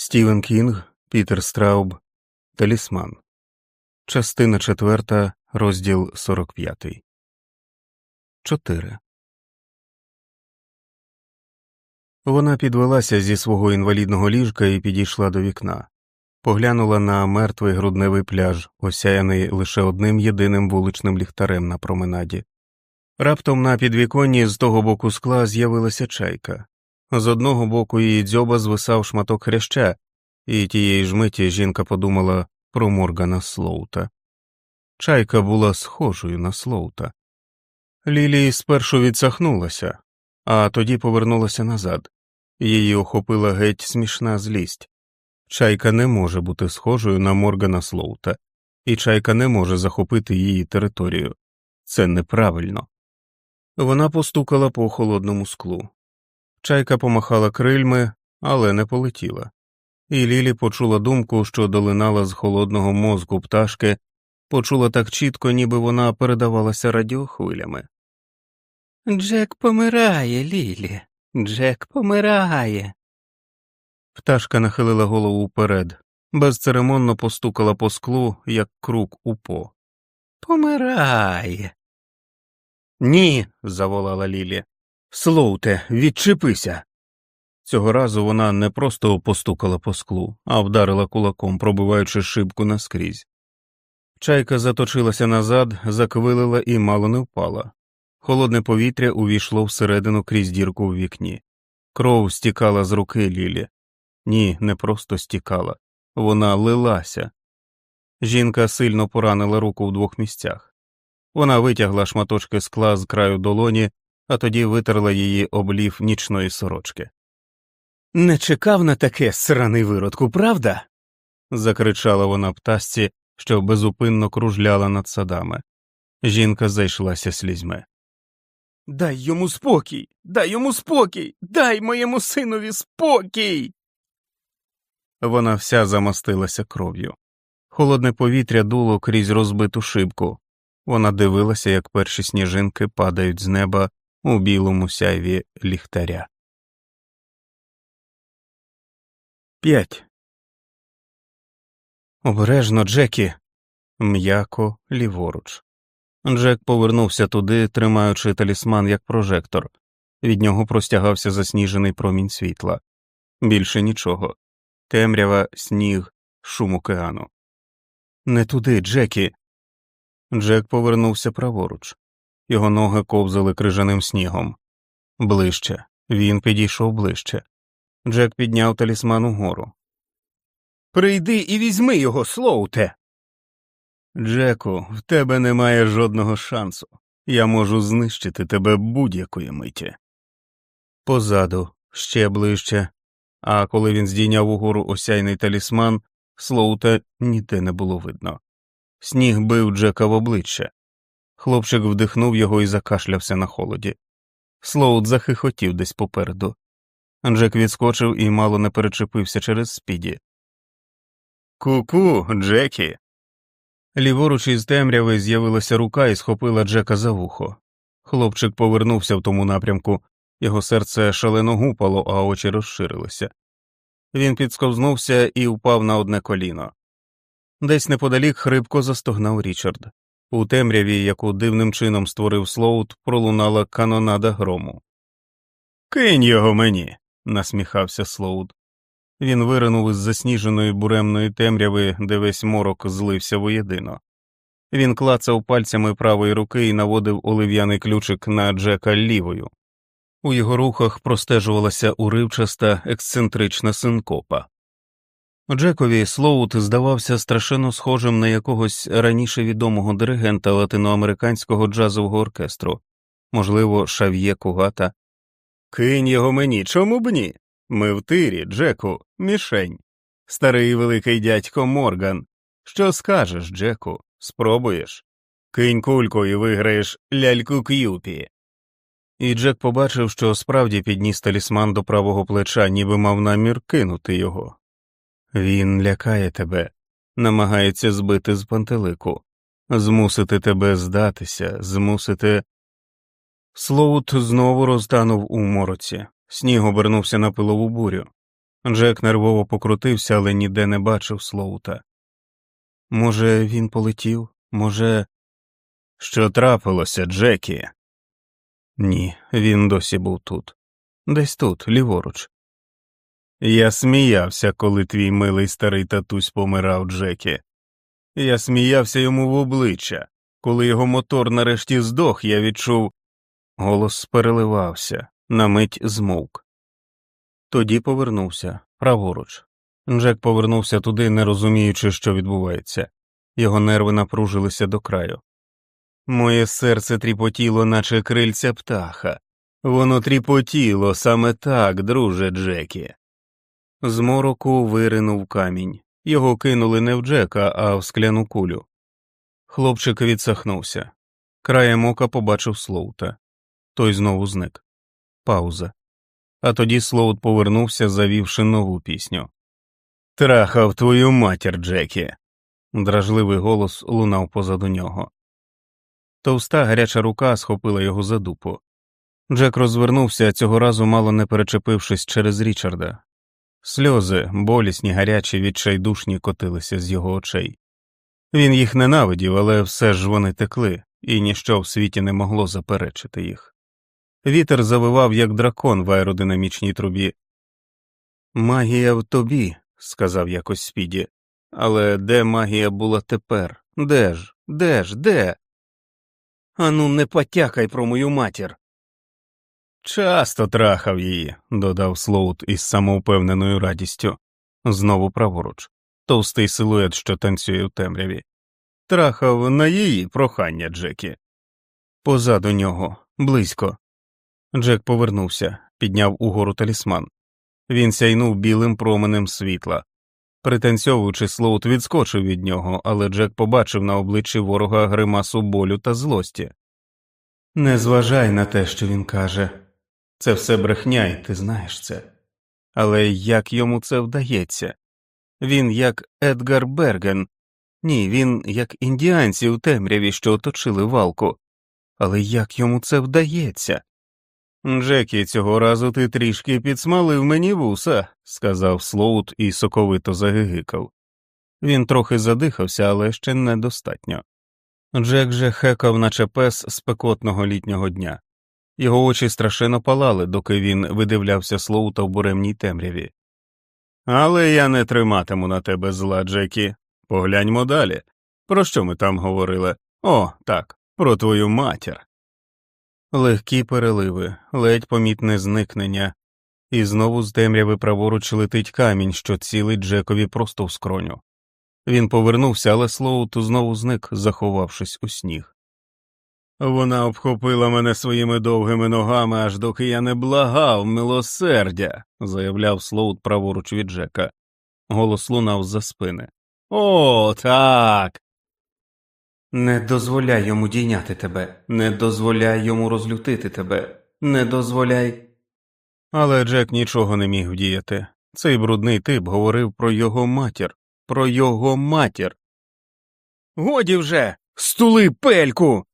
Стівен Кінг, Пітер Страуб, Талісман, Частина четверта, розділ сорок п'ятий. Чотири. Вона підвелася зі свого інвалідного ліжка і підійшла до вікна, поглянула на мертвий грудневий пляж, осяяний лише одним єдиним вуличним ліхтарем на променаді. Раптом на підвіконні з того боку скла з'явилася чайка. З одного боку її дзьоба звисав шматок хряща, і тієї ж миті жінка подумала про Моргана Слоута. Чайка була схожою на Слоута. Лілі спершу відсахнулася, а тоді повернулася назад. Її охопила геть смішна злість. Чайка не може бути схожою на Моргана Слоута, і чайка не може захопити її територію. Це неправильно. Вона постукала по холодному склу. Чайка помахала крильми, але не полетіла, і Лілі почула думку, що долинала з холодного мозку пташки, почула так чітко, ніби вона передавалася радіохвилями. Джек помирає, Лілі. Джек помирає. Пташка нахилила голову вперед, безцеремонно постукала по склу, як крук у по. Помирає. Ні. заволала Лілі. Слоуте, відчепися. Цього разу вона не просто постукала по склу, а вдарила кулаком, пробиваючи шибку наскрізь. Чайка заточилася назад, заквилила і мало не впала. Холодне повітря увійшло всередину крізь дірку в вікні. Кров стікала з руки Лілі. Ні, не просто стікала, вона лилася. Жінка сильно поранила руку в двох місцях. Вона витягла шматочки скла з краю долоні, а тоді витерла її облів нічної сорочки. Не чекав на таке сраний виродку, правда? закричала вона птасці, що безупинно кружляла над садами. Жінка зайшлася слізьми. Дай йому спокій, дай йому спокій, дай моєму синові спокій. Вона вся замастилася кров'ю. Холодне повітря дуло крізь розбиту шибку. Вона дивилася, як перші сніжинки падають з неба у білому сяйві ліхтаря. П'ять. Обережно, Джекі. М'яко ліворуч. Джек повернувся туди, тримаючи талісман як прожектор. Від нього простягався засніжений промінь світла. Більше нічого. Темрява, сніг, шум океану. Не туди, Джекі. Джек повернувся праворуч. Його ноги ковзали крижаним снігом. Ближче. Він підійшов ближче. Джек підняв талісман угору. Прийди і візьми його, Слоуте. Джеку, в тебе немає жодного шансу. Я можу знищити тебе будь-якої миті. Позаду, ще ближче, а коли він здійняв угору осяйний талісман, Слоута ніде не було видно. Сніг бив Джека в обличчя. Хлопчик вдихнув його і закашлявся на холоді. Слоут захихотів десь попереду. Джек відскочив і мало не перечепився через спіді. Ку-ку, Джекі. Ліворуч із темряви з'явилася рука і схопила Джека за вухо. Хлопчик повернувся в тому напрямку, його серце шалено гупало, а очі розширилися. Він підсковзнувся і впав на одне коліно. Десь неподалік хрипко застогнав Річард. У темряві, яку дивним чином створив Слоут, пролунала канонада грому. Кинь його мені, насміхався Слоут. Він виринув із засніженої буремної темряви, де весь морок злився воєдино. Він клацав пальцями правої руки і наводив олив'яний ключик на Джека лівою. У його рухах простежувалася уривчаста ексцентрична синкопа. Джекові Слоут здавався страшенно схожим на якогось раніше відомого диригента латиноамериканського джазового оркестру, можливо, шав'є Кугата. Кинь його мені, чому б ні? Ми в тирі, Джеку, мішень. Старий великий дядько Морган. Що скажеш, Джеку? Спробуєш? Кинь кульку і виграєш ляльку к'юпі. І Джек побачив, що справді підніс талісман до правого плеча, ніби мав намір кинути його. Він лякає тебе, намагається збити з пантелику, змусити тебе здатися, змусити. Слоут знову розтанув у мороці, сніг обернувся на пилову бурю. Джек нервово покрутився, але ніде не бачив Слоута. Може, він полетів? Може. Що трапилося, Джекі? Ні, він досі був тут. Десь тут, ліворуч. Я сміявся, коли твій милий старий татусь помирав, Джекі. Я сміявся йому в обличчя. Коли його мотор нарешті здох, я відчув. Голос переливався, на мить змовк. Тоді повернувся праворуч. Джек повернувся туди, не розуміючи, що відбувається. Його нерви напружилися до краю. Моє серце тріпотіло, наче крильця птаха. Воно тріпотіло саме так, друже Джекі. З мороку виринув камінь. Його кинули не в Джека, а в скляну кулю. Хлопчик відсахнувся. Краєм ока побачив Слоута. Той знову зник. Пауза. А тоді Слоут повернувся, завівши нову пісню. Трахав твою матір, Джекі. Дражливий голос лунав позаду нього. Товста гаряча рука схопила його за дупу. Джек розвернувся, цього разу мало не перечепившись через Річарда. Сльози, болісні, гарячі, відчайдушні котилися з його очей. Він їх ненавидів, але все ж вони текли, і ніщо в світі не могло заперечити їх. Вітер завивав, як дракон в аеродинамічній трубі. Магія в тобі, сказав якось Спіді, але де магія була тепер? Де ж? Де ж, де? Ану, не потякай про мою матір. Часто трахав її, додав Слоут із самовпевненою радістю, знову праворуч, товстий силует, що танцює в темряві. Трахав на її прохання, Джекі. Позаду нього, близько. Джек повернувся, підняв угору талісман. Він сяйнув білим променем світла. Пританцьовуючи, Слоут відскочив від нього, але Джек побачив на обличчі ворога гримасу болю та злості. Не зважай на те, що він каже. Це все брехня, і ти знаєш це. Але як йому це вдається? Він як Едгар Берген, ні, він як індіанці у темряві, що оточили валку. Але як йому це вдається? Джекі, цього разу ти трішки підсмалив мені вуса, сказав Слоут і соковито загигикав. Він трохи задихався, але ще недостатньо. Джек же хекав, наче пес спекотного літнього дня. Його очі страшенно палали, доки він видивлявся Слоута в буремній темряві. Але я не триматиму на тебе зла, Джекі. Погляньмо далі. Про що ми там говорили? О, так, про твою матір. Легкі переливи, ледь помітне зникнення, і знову з темряви праворуч летить камінь, що цілить Джекові просто в скроню. Він повернувся, але Слоут знову зник, заховавшись у сніг. Вона обхопила мене своїми довгими ногами, аж доки я не благав милосердя, заявляв Слоут праворуч від Джека. Голос лунав за спини. О, так. Не дозволяй йому дійняти тебе, не дозволяй йому розлютити тебе, не дозволяй. Але Джек нічого не міг вдіяти. Цей брудний тип говорив про його матір, про його матір. Годі вже, стули пельку.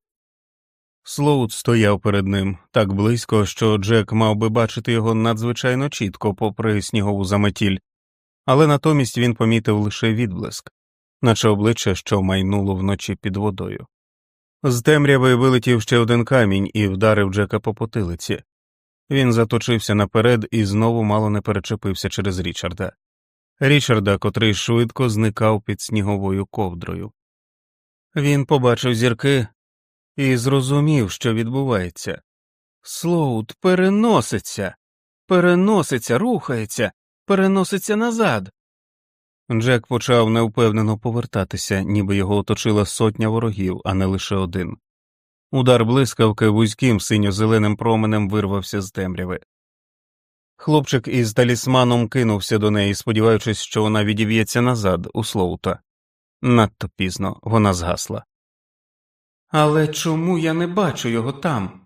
Слоут стояв перед ним так близько, що Джек мав би бачити його надзвичайно чітко, попри снігову заметіль, але натомість він помітив лише відблиск, наче обличчя, що майнуло вночі під водою. З темряви вилетів ще один камінь і вдарив Джека по потилиці. Він заточився наперед і знову мало не перечепився через Річарда. Річарда, котрий швидко зникав під сніговою ковдрою. Він побачив зірки і зрозумів, що відбувається. Слоут переноситься, переноситься, рухається, переноситься назад. Джек почав невпевнено повертатися, ніби його оточила сотня ворогів, а не лише один. Удар блискавки вузьким синьо-зеленим променем вирвався з темряви. Хлопчик із талісманом кинувся до неї, сподіваючись, що вона відів'ється назад у Слоута. Надто пізно вона згасла. Але чому я не бачу його там,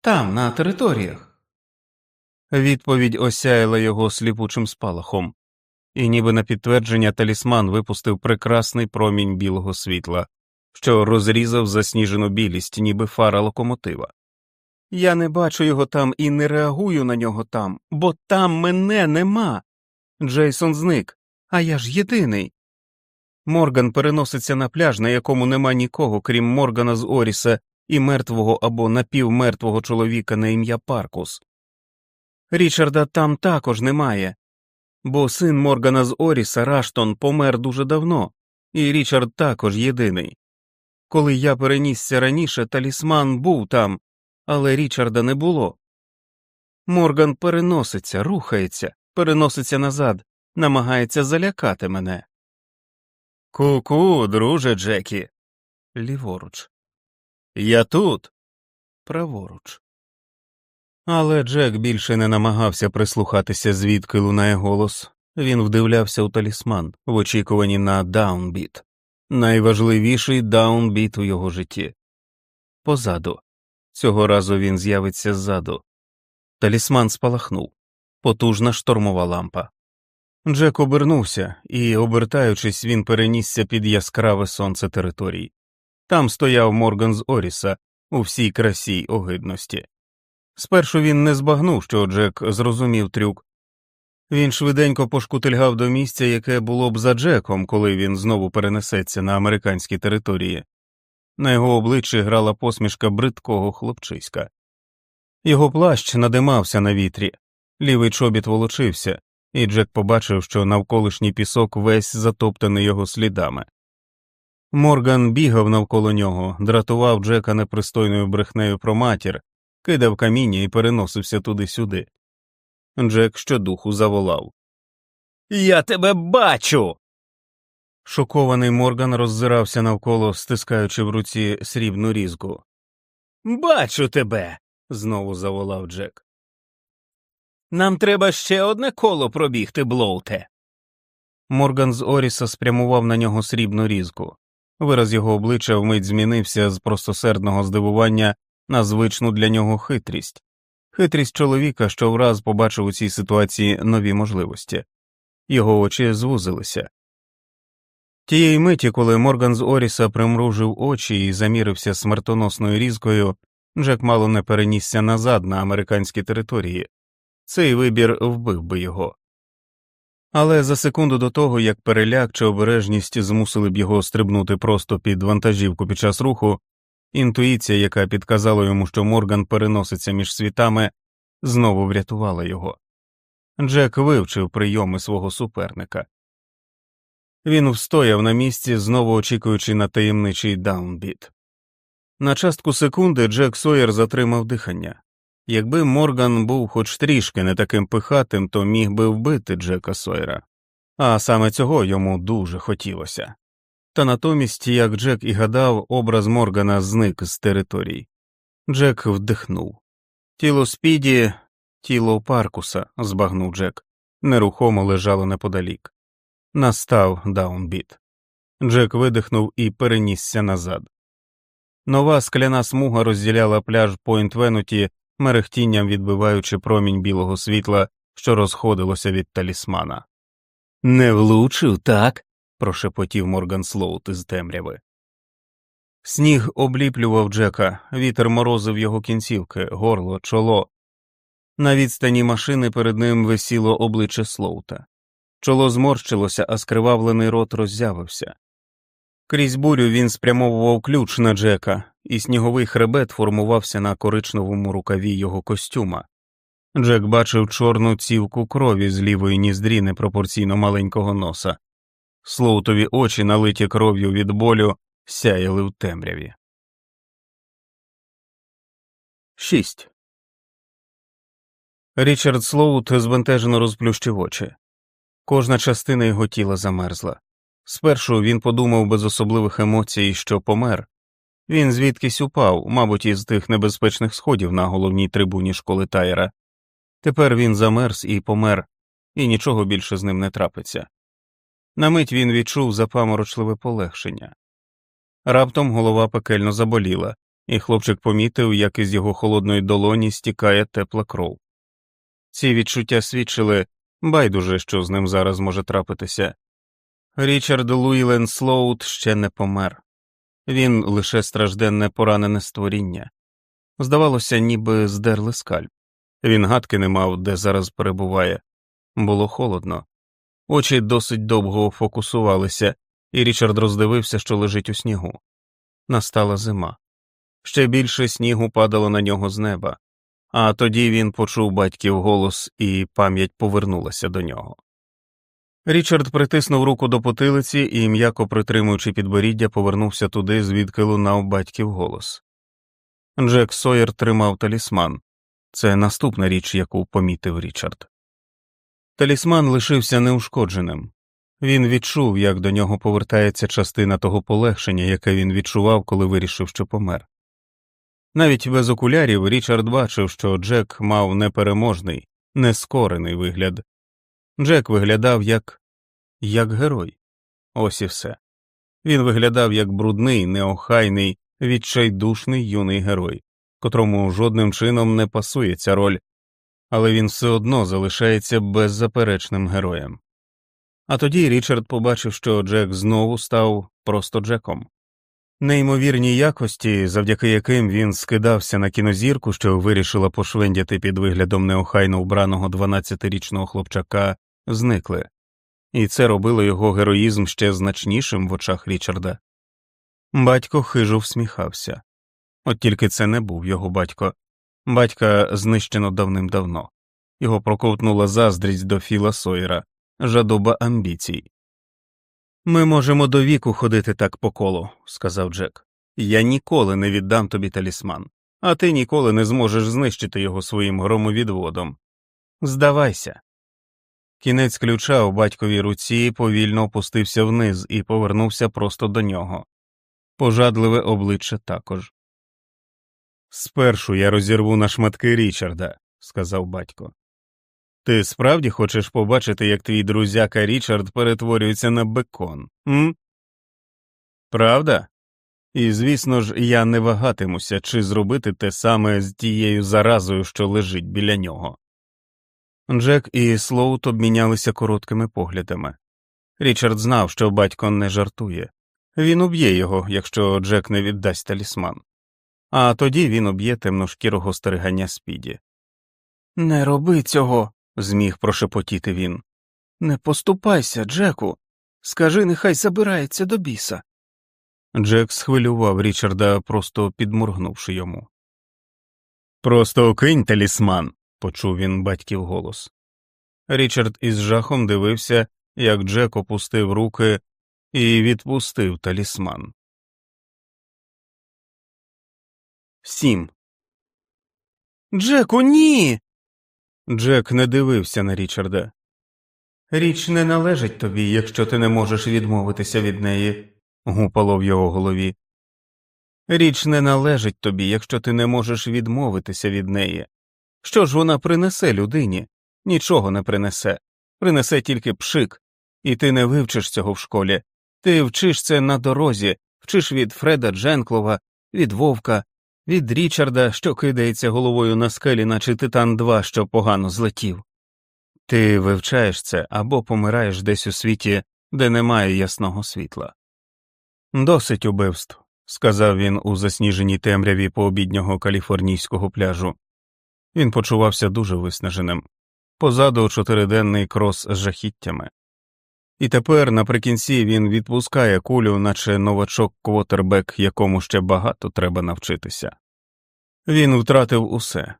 там, на територіях? Відповідь осяяла його сліпучим спалахом, і ніби на підтвердження талісман випустив прекрасний промінь білого світла, що розрізав засніжену білість, ніби фара локомотива. Я не бачу його там і не реагую на нього там, бо там мене нема. Джейсон зник, а я ж єдиний. Морган переноситься на пляж, на якому нема нікого, крім Моргана з Оріса і мертвого або напівмертвого чоловіка на ім'я Паркус. Річарда там також немає, бо син Моргана з Оріса Раштон помер дуже давно, і Річард також єдиний. Коли я перенісся раніше, талісман був там, але Річарда не було. Морган переноситься, рухається, переноситься назад, намагається залякати мене. Ку-ку, друже Джекі. Ліворуч, Я тут. праворуч. Але Джек більше не намагався прислухатися, звідки лунає голос. Він вдивлявся у талісман в очікуванні на даунбіт, найважливіший даунбіт у його житті. Позаду. Цього разу він з'явиться ззаду. Талісман спалахнув потужна штормова лампа. Джек обернувся, і, обертаючись, він перенісся під яскраве сонце територій. Там стояв Морган з Оріса у всій красі й огидності. Спершу він не збагнув, що Джек зрозумів трюк. Він швиденько пошкутильгав до місця, яке було б за Джеком, коли він знову перенесеться на американські території. На його обличчі грала посмішка бридкого хлопчиська. Його плащ надимався на вітрі, лівий чобіт волочився, і Джек побачив, що навколишній пісок весь затоптаний його слідами. Морган бігав навколо нього, дратував Джека непристойною брехнею про матір, кидав каміння і переносився туди-сюди. Джек щодуху заволав. Я тебе бачу. Шокований Морган роззирався навколо, стискаючи в руці срібну різку. Бачу тебе. Знову заволав Джек. Нам треба ще одне коло пробігти, Блоуте. Морган з Оріса спрямував на нього срібну різку. Вираз його обличчя вмить змінився з простосердного здивування на звичну для нього хитрість, хитрість чоловіка, що враз побачив у цій ситуації нові можливості. Його очі звузилися. Тієї миті, коли Морган з Оріса примружив очі і замірився смертоносною різкою, Джек мало не перенісся назад на американські території. Цей вибір вбив би його. Але за секунду до того, як переляк чи обережність змусили б його стрибнути просто під вантажівку під час руху, інтуїція, яка підказала йому, що Морган переноситься між світами, знову врятувала його. Джек вивчив прийоми свого суперника. Він встояв на місці, знову очікуючи на таємничий даунбіт. На частку секунди Джек Сойер затримав дихання. Якби Морган був хоч трішки не таким пихатим, то міг би вбити Джека Сойера, а саме цього йому дуже хотілося. Та натомість, як Джек і гадав, образ Моргана зник з територій. Джек вдихнув. Тіло Спіді, тіло Паркуса, збагнув Джек, нерухомо лежало неподалік. Настав даунбіт. Джек видихнув і перенісся назад. Нова скляна смуга розділяла пляж Пойнт Венуті, мерехтінням відбиваючи промінь білого світла, що розходилося від талісмана. Не влучив, так? прошепотів Морган Слоут із темряви. Сніг обліплював Джека, вітер морозив його кінцівки, горло, чоло. На відстані машини перед ним висіло обличчя Слоута. Чоло зморщилося, а скривавлений рот роззявився. Крізь бурю він спрямовував ключ на Джека, і сніговий хребет формувався на коричневому рукаві його костюма. Джек бачив чорну цівку крові з лівої ніздрі непропорційно маленького носа. Слоутові очі, налиті кров'ю від болю, сяяли в темряві. 6. Річард Слоут збентежено розплющив очі. Кожна частина його тіла замерзла. Спершу він подумав без особливих емоцій, що помер. Він звідкись упав, мабуть, із тих небезпечних сходів на головній трибуні школи Тайера. Тепер він замерз і помер, і нічого більше з ним не трапиться. На мить він відчув запаморочливе полегшення. Раптом голова пекельно заболіла, і хлопчик помітив, як із його холодної долоні стікає тепла кров. Ці відчуття свідчили байдуже, що з ним зараз може трапитися. Річард Луїлен Слоут ще не помер, він лише стражденне поранене створіння. Здавалося, ніби здерли скальп. Він гадки не мав, де зараз перебуває. Було холодно, Очі досить довго фокусувалися, і Річард роздивився, що лежить у снігу. Настала зима. Ще більше снігу падало на нього з неба, а тоді він почув батьків голос, і пам'ять повернулася до нього. Річард притиснув руку до потилиці і, м'яко притримуючи підборіддя, повернувся туди, звідки лунав батьків голос. Джек Сойер тримав талісман це наступна річ, яку помітив Річард. Талісман лишився неушкодженим. Він відчув, як до нього повертається частина того полегшення, яке він відчував, коли вирішив, що помер. Навіть без окулярів Річард бачив, що Джек мав непереможний, нескорений вигляд. Джек виглядав як як герой. Ось і все. Він виглядав як брудний, неохайний, відчайдушний юний герой, котрому жодним чином не пасує ця роль, але він все одно залишається беззаперечним героєм. А тоді Річард побачив, що Джек знову став просто Джеком. Неймовірні якості, завдяки яким він скидався на кінозірку, що вирішила пошвендяти під виглядом неохайно вбраного 12-річного хлопчака, зникли, і це робило його героїзм ще значнішим в очах Річарда. Батько хижо всміхався, от тільки це не був його батько, батька знищено давним-давно, його проковтнула заздрість до Філа Сойера, жадоба амбіцій. Ми можемо до віку ходити так по колу, сказав Джек. Я ніколи не віддам тобі талісман, а ти ніколи не зможеш знищити його своїм громовідводом. Здавайся. Кінець ключа у батьковій руці повільно опустився вниз і повернувся просто до нього. Пожадливе обличчя також. Спершу я розірву на шматки Річарда, сказав батько. Ти справді хочеш побачити, як твій друзяка Річард перетворюється на бекон, м? Правда? І, звісно ж, я не вагатимуся, чи зробити те саме з тією заразою, що лежить біля нього. Джек і Слоут обмінялися короткими поглядами. Річард знав, що батько не жартує він уб'є його, якщо Джек не віддасть талісман, а тоді він уб'є темношкірого стерегання спіді. Не роби цього зміг прошепотіти він. Не поступайся, Джеку. Скажи, нехай забирається до біса. Джек схвилював Річарда, просто підморгнувши йому. Просто кинь талісман, почув він батьків голос. Річард із жахом дивився, як Джек опустив руки і відпустив талісман. Сім. Джеку, ні. Джек не дивився на Річарда. Річ не належить тобі, якщо ти не можеш відмовитися від неї, гупало в його голові. Річ не належить тобі, якщо ти не можеш відмовитися від неї. Що ж вона принесе людині? Нічого не принесе, принесе тільки пшик, і ти не вивчиш цього в школі. Ти вчиш це на дорозі, вчиш від Фреда Дженклова, від Вовка, від Річарда, що кидається головою на скелі, наче Титан 2, що погано злетів. Ти вивчаєш це або помираєш десь у світі, де немає ясного світла. Досить убивств, сказав він у засніженій темряві пообіднього каліфорнійського пляжу. Він почувався дуже виснаженим, позаду чотириденний крос з жахіттями. І тепер наприкінці він відпускає кулю, наче новачок квотербек, якому ще багато треба навчитися. Він втратив усе.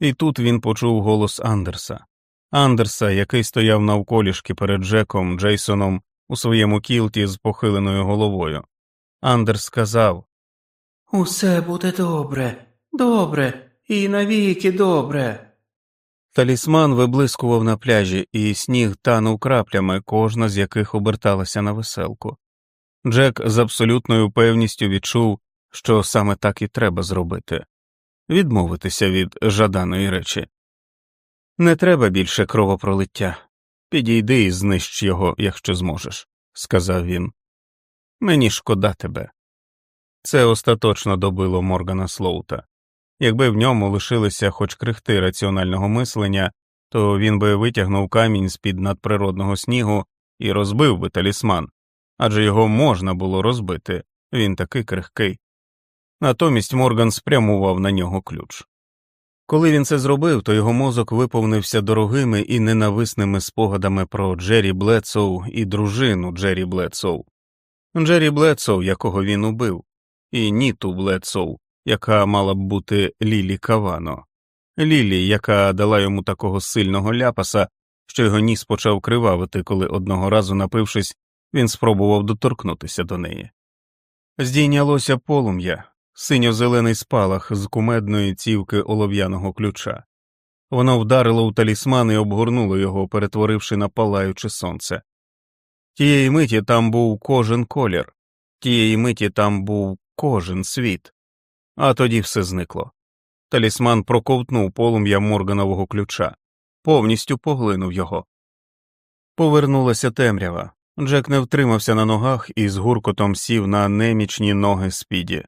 І тут він почув голос Андерса, Андерса, який стояв навколішки перед Джеком Джейсоном у своєму кілті з похиленою головою. Андерс сказав Усе буде добре, добре, і навіки добре. Талісман виблискував на пляжі, і сніг танув краплями, кожна з яких оберталася на веселку. Джек з абсолютною певністю відчув, що саме так і треба зробити відмовитися від жаданої речі. Не треба більше кровопролиття. Підійди і знищ його, якщо зможеш, сказав він. Мені шкода тебе. Це остаточно добило Моргана Слоута. Якби в ньому лишилися хоч крихти раціонального мислення, то він би витягнув камінь з під надприродного снігу і розбив би талісман, адже його можна було розбити, він такий крихкий. Натомість Морган спрямував на нього ключ. Коли він це зробив, то його мозок виповнився дорогими і ненависними спогадами про Джері Блетсоу і дружину Джері Блетсоу. Джері Блетсоу, якого він убив, і Ніту Блетсоу, яка мала б бути Лілі Кавано, Лілі, яка дала йому такого сильного ляпаса, що його ніс почав кривавити, коли одного разу, напившись, він спробував доторкнутися до неї. Здійнялося полум'я, синьо-зелений спалах з кумедної цівки олов'яного ключа. Воно вдарило у талісман і обгорнуло його, перетворивши на палаюче сонце. Тієї миті там був кожен колір, тієї миті там був кожен світ, а тоді все зникло. Талісман проковтнув полум'я морганового ключа, повністю поглинув його. Повернулася темрява. Джек не втримався на ногах і з гуркотом сів на немічні ноги спіді.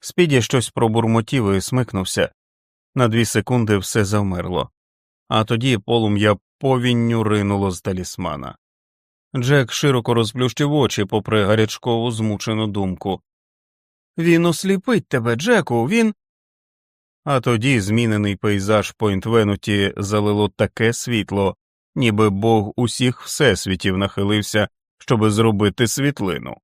Спіді щось пробурмотів і смикнувся. На дві секунди все завмерло, а тоді полум'я повінню ринуло з талісмана. Джек широко розплющив очі, попри гарячкову змучену думку. Він осліпить тебе, Джеку, він. А тоді змінений пейзаж Пойнтвенуті залило таке світло, ніби бог усіх всесвітів нахилився, щоби зробити світлину.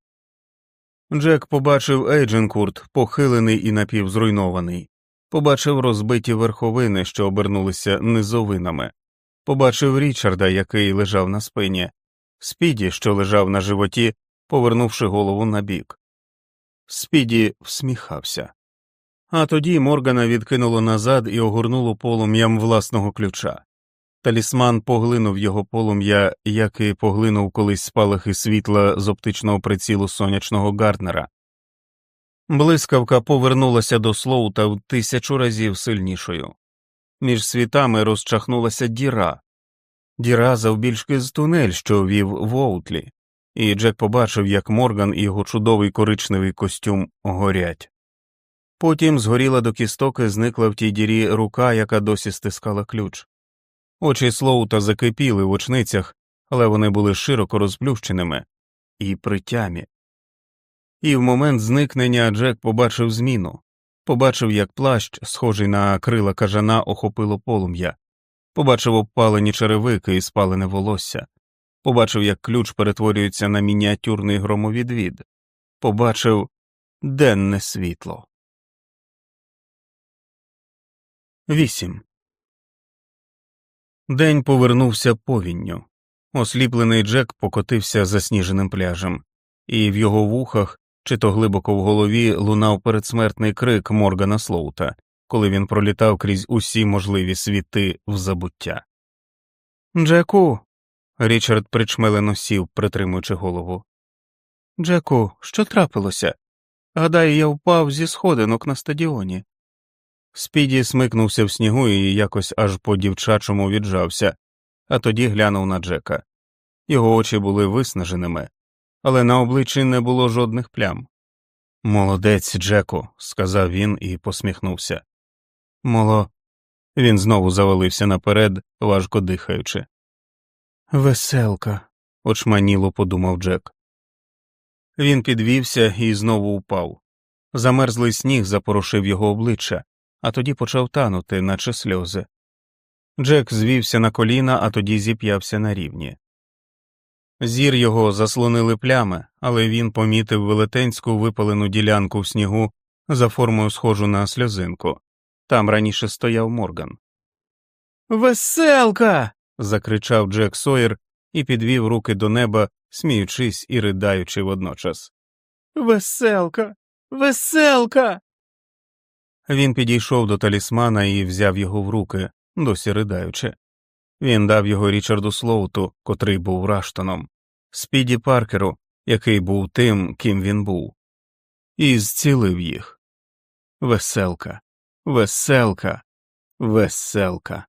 Джек побачив Ейдженкурт, похилений і напівзруйнований, побачив розбиті верховини, що обернулися низовинами, побачив Річарда, який лежав на спині, Спіді, що лежав на животі, повернувши голову набік. Спіді всміхався. А тоді Моргана відкинуло назад і огорнуло полум'ям власного ключа. Талісман поглинув його полум'я, як і поглинув колись спалахи світла з оптичного прицілу сонячного Гарднера. Блискавка повернулася до Слоута в тисячу разів сильнішою. Між світами розчахнулася діра, діра завбільшки з тунель, що вів в Оутлі, і Джек побачив, як Морган і його чудовий коричневий костюм горять. Потім згоріла до кістоки, зникла в тій дірі рука, яка досі стискала ключ. Очі Слоута закипіли в очницях, але вони були широко розплющеними і при тямі. І в момент зникнення Джек побачив зміну, побачив, як плащ, схожий на крила кажана, охопило полум'я, побачив обпалені черевики і спалене волосся, побачив, як ключ перетворюється на мініатюрний громовідвід, побачив денне світло. 8. День повернувся повінню. Осліплений Джек покотився засніженим пляжем, і в його вухах, чи то глибоко в голові, лунав передсмертний крик Моргана Слоута, коли він пролітав крізь усі можливі світи в забуття. Джеку. Річард причмелено сів, притримуючи голову. Джеку, що трапилося? Гадаю, я впав зі сходинок на стадіоні. Спіді смикнувся в снігу і якось аж по дівчачому віджався, а тоді глянув на Джека. Його очі були виснаженими, але на обличчі не було жодних плям. Молодець, Джеку, сказав він і посміхнувся. Моло. Він знову завалився наперед, важко дихаючи. Веселка, очманіло подумав Джек. Він підвівся і знову упав. Замерзлий сніг запорошив його обличчя, а тоді почав танути, наче сльози. Джек звівся на коліна, а тоді зіп'явся на рівні. Зір його заслонили плями, але він помітив велетенську випалену ділянку в снігу за формою схожу на сльозинку. Там раніше стояв Морган. Веселка. Закричав Джек Сойер і підвів руки до неба, сміючись і ридаючи водночас. Веселка, веселка. Він підійшов до талісмана і взяв його в руки, досі ридаючи. Він дав його Річарду Слоуту, котрий був Раштоном, Спіді Паркеру, який був тим, ким він був, і зцілив їх. Веселка, веселка, веселка.